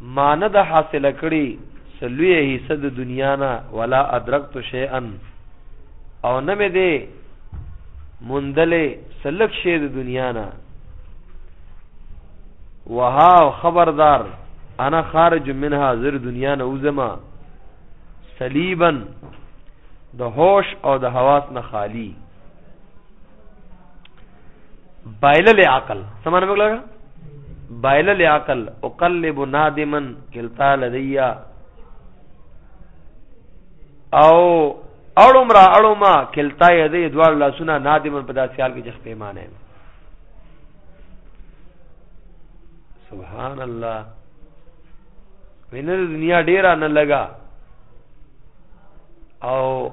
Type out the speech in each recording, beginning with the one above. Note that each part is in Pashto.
ما نه ده حاصله کړې څه لویه حصه د دنیا نه ولا ادرکت شیئا او نه مې دی موندلې څه لږ شی د دنیا نه وها خبردار انا خارج منها زر دنیا نه وزما صلیبا د هوش او د حواس نه خالی بایلل عقل سمانه وګلګه بایلل عقل اقلب نادما کلتا لدیا او اړم را اړم کلتا یدې دوار لاسونه نادما په داسې حال کې چې پیمانه سبحان الله وینر دنیا ډیره نه لگا او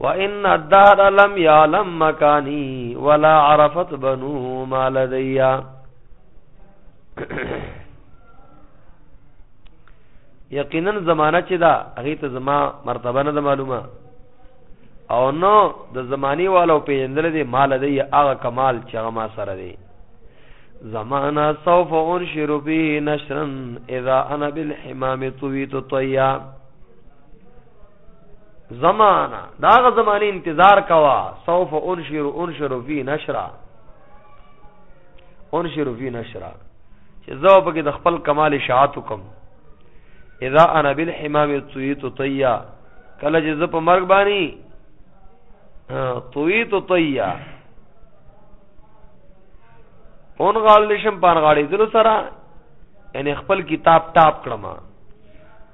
وان الدهر لم يعلم مكاني ولا عرفت بنو ما لدي یقینا زمانہ چې دا هغه ته زما مرتبه نه معلومه او نو د زمانی والو پیجندل دي مال دی هغه کمال چې هغه ما سره دی زمانہ سوف انشر به نشرا اذا انا بالحمام طويت طيا زمانہ داغه زمانه انتظار کوا سوف انشر انشر فی نشرا انشر فی نشرا چې زو په کې د خپل کمال شاعت کوم اذا انا بالحمام طیت طیا کله چې زه په مرګ باندې طیت طیا اون غال نشم پان غاړي دلو سره یعنی خپل کتاب ټاپ کړم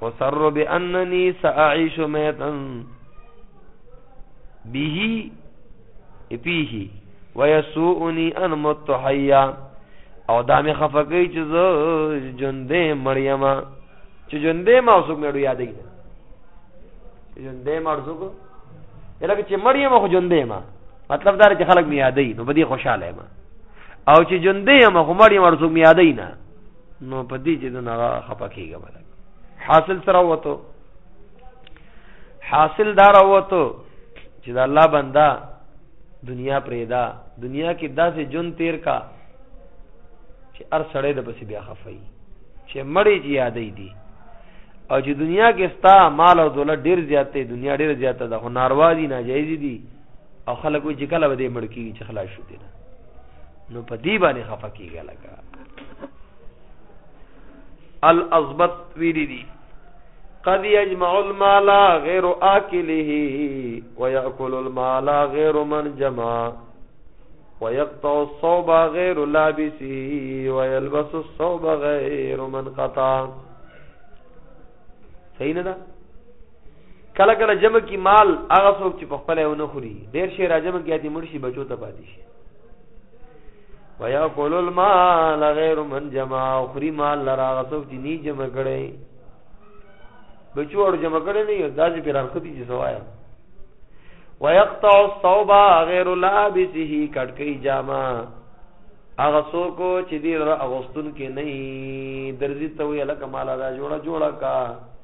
وسر بانني ساعيش ميتا به فيه ويسوءني ان مت حيا او دا مې خفقې چې زه ژوندې مریم چې ژوندې ما اوسو مې یادې ژوندې ما اوسو کو لکه چې مریم خو ژوندې ما مطلب دا چې خلک مې یادې نو بدی خوشاله ما او چې ژوندې ما خو مریم اوسو مې یادې نه نو په دې چې دغه خپه کېږه ملک حاصل سره وته حاصل دار وته چې د الله بندا دنیا پرېدا دنیا کې داسې جون تیر کا چې ار سړې د پسې بیا خفای چې مړې چې یادې دي او چې دنیا کې ستا مال او دولت ډیر زیاتې دنیا ډیر زیاته ده خو ناروا دي ناجایز دي او خلکو چې کله به دې مړ کیږي چې خلاص شو دي نه نو په دی باندې خفه کیږي لکه الازبط ویری دی قد يجمع المال غير آكله ويأكل المال غير من جمع ويقطع الصوب غير لابسه ويلبس الصوب غير من قطع صحیح نه ده کله کله جمع کی مال هغه څوک چې په خپل ونه خوري ډیر شي راجمع کیاتي مرشي بچو ته پاتې شي ويا کول المال غیر من جمع اخری مال لرا غسوک چې نی جمع کړي بچو اور جمع کړي نه داسې پر ارختی چې سوایا ويقطع الصوب غیر لابسه کټکی جامه هغه څوک چې دی را اغوستون کې نه درځي ته وی لکه مال را جوړه جوړه کا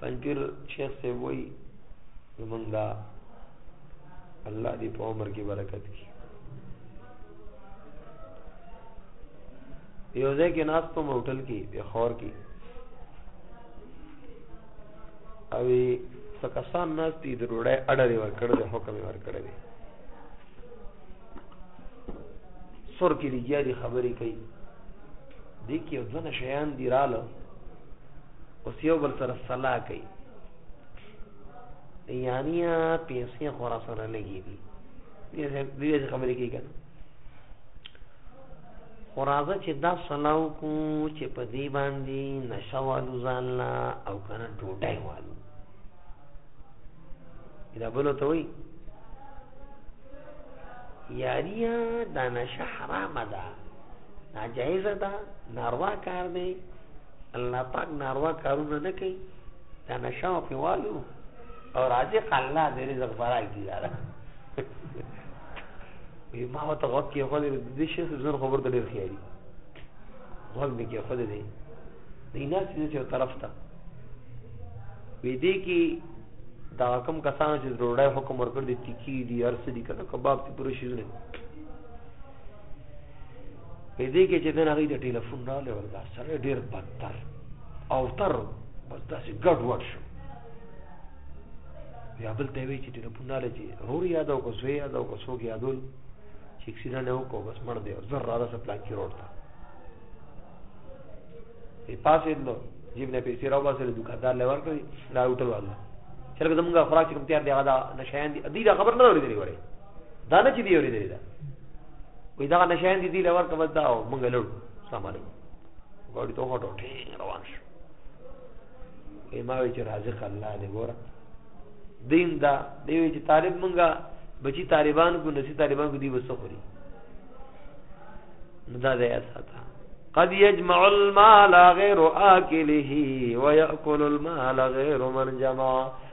پنځپیر شیخ صاحب وایي زمونږ دا الله دې په عمر کې برکت کړي یو ځای کې ناست وم هوټل کې پېښور کې او څه کسان ناست دي د ډوډۍ اډر یې ورکړی دی حکم یې ورکړی دی سور کې لګیا دي خبرې کوي دې کې یو دوه شیان دي راله اوس یو بل سره صلاح کوي یعنی پیسې خورا سره لګي دي دې خبرې کوي کنه خورازه چې دا صلاح کو چې په دې باندې نشوالو ځان لا او کنه ټوټه والو دا بل ته وي یاریا دا نشه حرام ده ناجایز ده ناروا کار دی الله پاک ناروا کارونه نه کوي دا نشه او پیوالو او رازق الله دې رزق برای دی یاره وی ما وته وخت کې خو دې د شي زر خبر ته ډیر خیالي غوږ مې کې خو دې دی نه چې یو طرف ته وی دې کې دا کوم کسانو چې ډوډۍ حکم ورکړ دي ټیکی دي ارسدي کنه کباب ته پوره شي نه په دې کې چې دغه د ټلیفون را لور دا سره ډیر بدتر او تر بس داسې ګډ وډ شو یا بل ته وی چې ټلیفون را لږي رور یاد او کو زوی یاد او کو سوګ یادول چې اکسیډنټ یو کو بس مړ دی او زر را سره پلان کې روړتا په پاسې نو جیب نه پیسې راو باسه له دکاندار لور کړی دا هوټل والا چې لکه زمونږه خوراک کوم تیار دی هغه نشایان دي دې خبر نه اورېدلې وره دا نه چې دی اوري دی دا وې دا نشان دي دی لور کبه دا مونږ لړو السلام علیکم ګاډي ته وټو ټینګ روان شو وې ما وی چې رازق الله دې ګوره دین دا دی وی چې طالب مونږه بچی طالبان کو نسی طالبان کو دی وسخوري نو دا ځای ساته قد يجمع المال غير آكله ويأكل المال غير من جمع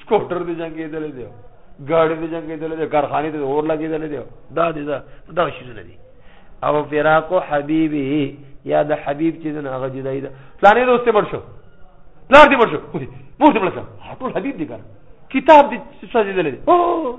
سکوټر دې جنګې دلې دی ګاډي دې جنګې دلې دی کارخانه دې اور لګې دلې دی دا دې دا دا شي نه دی او فراق حبيبي یا د حبيب چې نه هغه جدای دا پلانې دوست مړ شو پلان دې مړ شو خو دې مور دې مړ شو ټول حبيب دې کار کتاب دې سوځې دلې او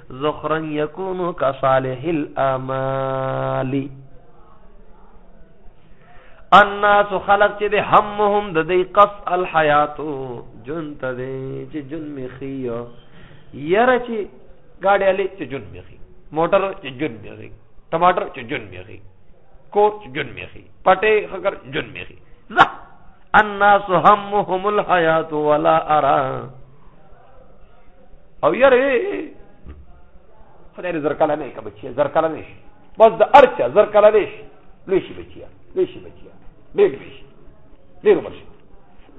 ذخرا يكون كصالح الاعمال الناس خلق چې د همهم د دې قص الحیات جون ته دې چې جون میخي یره چې گاډي علي چې جون میخي موټر چې جون میخي ټماټر چې جون میخي کور چې جون میخي پټه خکر جون میخي الناس همهم الحیات ولا ارا او یاره خدای دې زرکاله نه کې بچي زرکاله نه شي بس د ارچا زرکاله نه شي لوی شي بچي لوی شي بچي ډېر لوی شي ډېر عمر شي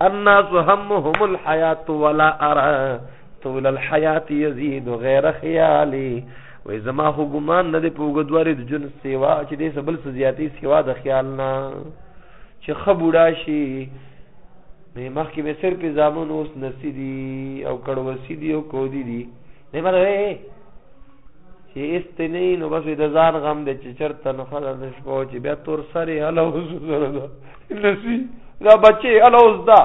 الناس همهم الحیات ولا ارى طول الحیات یزيد غیر خیالي وې زما خو ګمان نه دی په وګدواري د جن سیوا چې دې سبل سزياتي سیوا د خیال نه چې خبوډا شي نه مخکې به سر په زامن اوس نسی دي او کړوسی دي او کودی دي نه مله وې چې استنې نو بس د ځان غم د چې چرته نو خدای د شپو چې بیا تور سره هله اوس سره دا نسی دا بچي هله اوس دا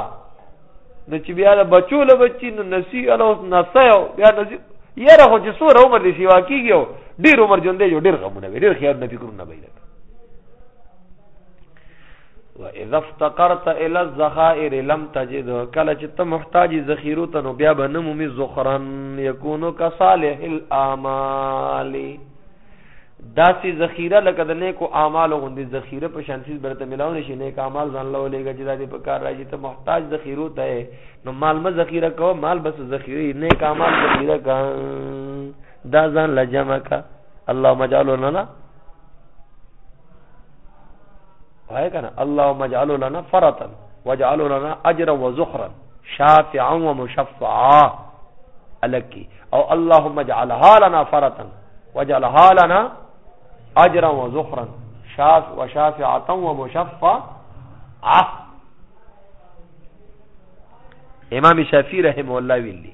نو چې بیا د بچو له بچی نو نسی هله اوس نسایو بیا نسی یاره خو چې سور عمر دې سیوا کیږي ډیر عمر ژوندې جو ډیر غمونه ډیر خیال نه فکرونه پیدا و اذا افتقرت الى الذخائر لم تجد کله چې ته محتاج ذخیرو ته نو بیا به نه مومي ذخرن یکونو کا صالح الاعمال داسې ذخیره لکه د نیکو اعمال غوندي ذخیره په شانسیز برته ملاو نشي نیک اعمال ځان له لګي چې دې په کار راځي ته محتاج ذخیرو ته نو مال مې ذخیره کو مال بس ذخیره نیک اعمال ذخیره کا دا ځان لجمع کا اللهم اجعلنا وای کنه اللهم اجعل لنا فرطا واجعل لنا اجرا وزخرا شافعا ومشفعا الکی او اللهم اجعلها لنا فرطا واجعلها لنا اجرا و زخرا شاف و شافعتا و مشفع امام شافعی رحم الله ویلی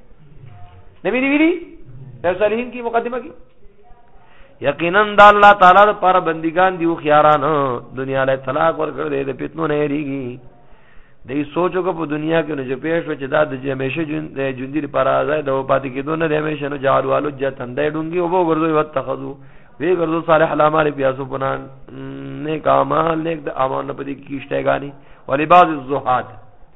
نبی دی ویلی د صالحین کی مقدمه کی یقینا د الله تعالی لپاره بندگان دی او خياران دنیا له طلاق ورکړ دې د پیتنو نه ریږي دې سوچو کو په دنیا کې نه چې پېښ و چې دا د همیشه ژوند ژوند لپاره آزاد او پاتې کېدو نه د همیشه نه جار والو جتن دې ډونګي او وګرځوي وتخذو وی ګرځو صالح الامر پیاسو پنا نیک اعمال نیک د اعمال په دې کې کیشته غاني ولې بعض الزهاد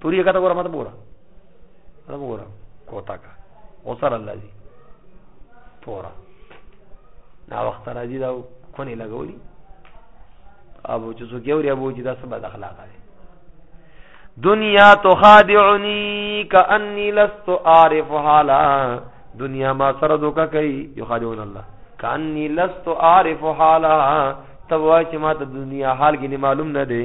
پوری کته ګوره ماته ګوره دا ګوره کوتا کا او سره الله دې پورا دا وخت راځي دا کونی لګولي ابو چې څوک یو ابو چې دا سبا د اخلاق دی دنیا تخادعنی کأنی لست عارف حالا دنیا ما سره دوکا کوي یخادعون الله کأنی لست عارف حالا تبوا چې ما ته دنیا حال کې معلوم نه دی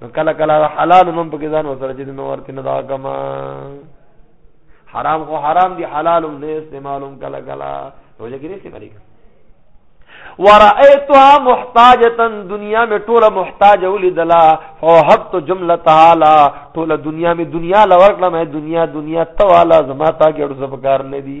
نو کله کله حلال هم په ځان وسره چې نو ورته نه دا کما حرام خو حرام دي حلال هم نه استعمالوم کله کله روزه کې نه استعمالي ورأيتها محتاجه دنیا می ټول محتاج ولیدلا فوهبت جمله تعالی ټول دنیا می دنیا لورکړه مې دنیا دنیا ته والا زما تا کې ورځ په کار نه دي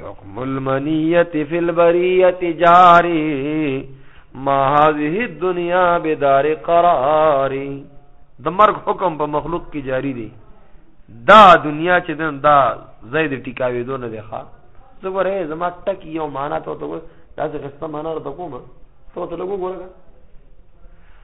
حکم المنیت فی البریت جاری ما هذه الدنيا بدار قرار د مرګ حکم په مخلوق کې جاری دی دا دنیا چې دن دا زید ټیکاوي دو نه دی ښا زه ګوره زما ټک یو معنا ته ته دا څه قسمه معنا ورته کوم ته ته لګو ګوره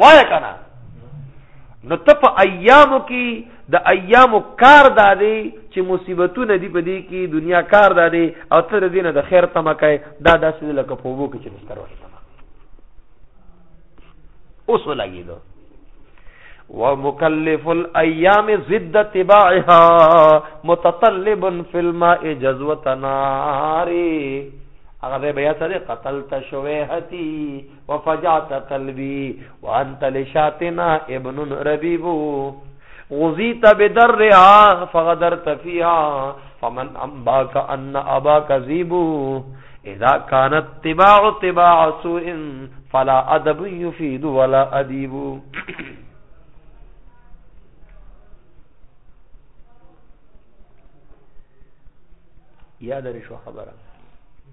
وای کنه نو ته په ایامو کې د ایامو کار دا دی چې مصیبتونه دی په دې کې دنیا کار دا دی او تر دې نه د خیر تمه کوي دا داسې لکه په وو کې چې نشتر وایي تمه اوس ولګي دو ومكلف الايام ضد تباعها متطلب في الماء جزوه نار هغه بیا سره قتل تشويهتي وفجعت قلبي وانت لشاتنا ابن ربيب غزيت بدرها فغدرت فيها فمن انباك ان اباك ذيبو اذا كانت تباع تباع سوء فلا ادب يفيد ولا اديب یاد لري شو خبره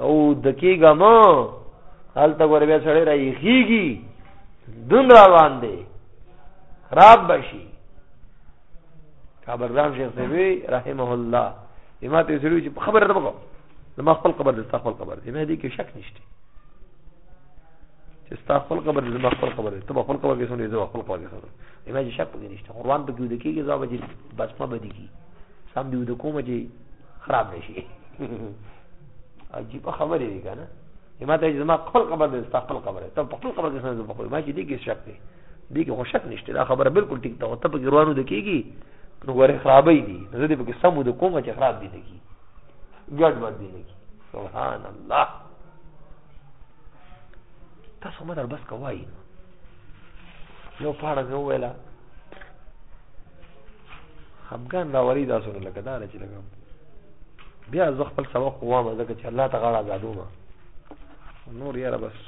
او دکیګه مو حالت غره بیا سړی را یخیږي دون را روان دی خراب بشي کابرزام شیخ سیوی رحمه الله بما ته سړي چې خبره ده بګو ما خپل قبر ده خپل قبر دی مې دې کې شک نشته چې ستا خپل قبر دې ما خپل قبر دې ته خپل قبر کې سونې زه خپل قبر کې سونې ایمه چې شک پکې نشته قرآن پکې ود کېږي ځواب چې بس ما بدی کی سم دې ود کوم چې خراب نشي عجیب خبرې دي کنه ما ته زما خپل قبر دی ستا خپل قبر دی ته په خپل قبر کې څنګه په خپل ما چې دې کې شک دی دې کې خو شک نشته دا خبره بالکل ټیک ده او ته په ګروانو د کېږي نو غوړې خرابې دي زه دې په کې سمو د کومه چې خراب دي لګي ګډ ور دي لګي سبحان الله تاسو ما در بس کوي یو پاړه ویلا خپګان راولي دا سره لکه دا چې لګم بیا زه خپل سبق ووام ځکه چې الله ته غاړه آزادو ما نور یاره بس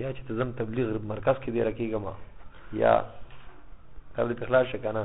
یا چې ته زم تبلیغ مرکز کې دی راکېږم یا دا دې په خلاص شي که نه